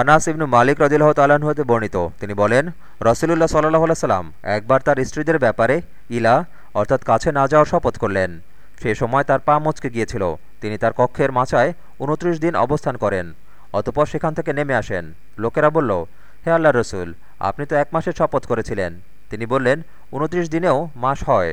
আনাস ইবনু মালিক রদিল্লাহ তালাহ হতে বর্ণিত। তিনি বলেন, রসুলুল্লাহ সাল্লাহ সাল্লাম একবার তার স্ত্রীদের ব্যাপারে ইলা, অর্থাৎ কাছে না যাওয়ার শপথ করলেন। সে সময় তার পা মচকে গিয়েছিল। তিনি তার কক্ষের মাচায় উনত্রিশ দিন অবস্থান করেন। অতপর সেখান থেকে নেমে আসেন। লোকেরা বলল, হে আল্লাহ রসুল, আপনি তো এক মাসের শপথ করেছিলেন। তিনি বললেন, উনত্রিশ দিনেও মাস হয়।